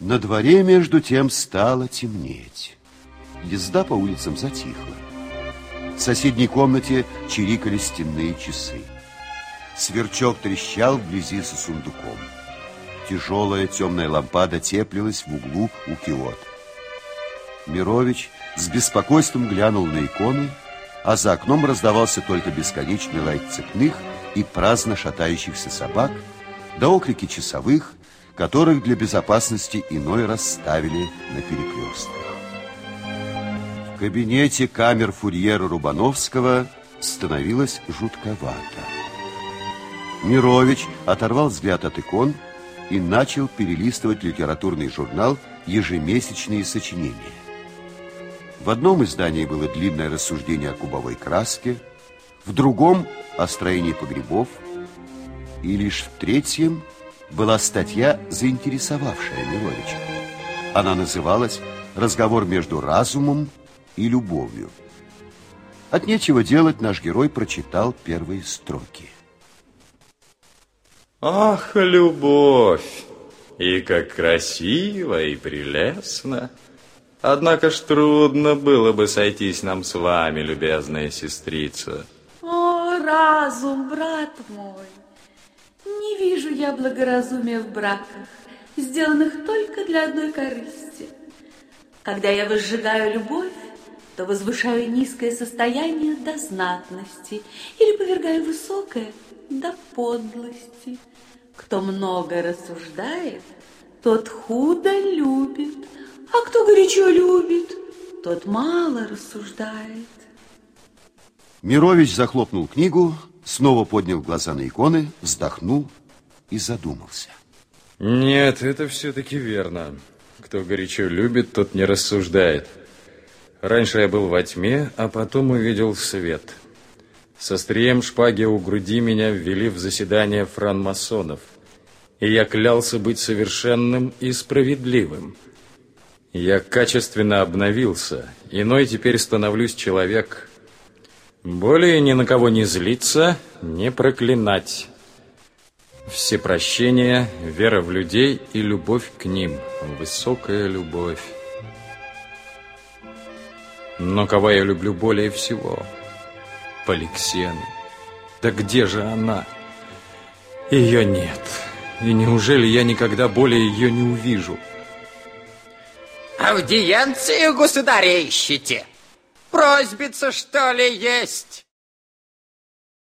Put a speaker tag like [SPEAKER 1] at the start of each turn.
[SPEAKER 1] На дворе, между тем, стало темнеть. Езда по улицам затихла. В соседней комнате чирикали стенные часы. Сверчок трещал вблизи со сундуком. Тяжелая темная лампада теплилась в углу у киота. Мирович с беспокойством глянул на иконы, а за окном раздавался только бесконечный лай цепных и праздно шатающихся собак, да окрики часовых, которых для безопасности иной раз ставили на перекрестках. В кабинете камер фурьера Рубановского становилось жутковато. Мирович оторвал взгляд от икон и начал перелистывать литературный журнал «Ежемесячные сочинения». В одном издании было длинное рассуждение о кубовой краске, в другом – о строении погребов, и лишь в третьем – была статья, заинтересовавшая Мировича. Она называлась «Разговор между разумом и любовью». От нечего делать наш герой прочитал первые строки.
[SPEAKER 2] Ах, любовь! И как красиво и прелестно! Однако ж трудно было бы сойтись нам с вами, любезная сестрица.
[SPEAKER 3] О, разум, брат мой! Я благоразумия в браках, сделанных только для одной корысти. Когда я возжигаю любовь, то возвышаю низкое состояние до знатности или повергаю высокое до подлости. Кто много рассуждает, тот худо любит, а кто горячо любит, тот мало рассуждает.
[SPEAKER 1] Мирович захлопнул книгу, снова поднял глаза на иконы, вздохнул и задумался.
[SPEAKER 2] Нет, это все-таки верно. Кто горячо любит, тот не рассуждает. Раньше я был во тьме, а потом увидел свет. Со стрием шпаги у груди меня ввели в заседание франмасонов. И я клялся быть совершенным и справедливым. Я качественно обновился, иной теперь становлюсь человек. Более ни на кого не злиться, не проклинать. Все прощения, вера в людей и любовь к ним. Высокая любовь. Но кого я люблю более всего? Поликсену. Да где же она? Ее нет. И неужели я никогда более ее не увижу?
[SPEAKER 4] Аудиенцию, государя, ищете? Просьбица, что ли, есть?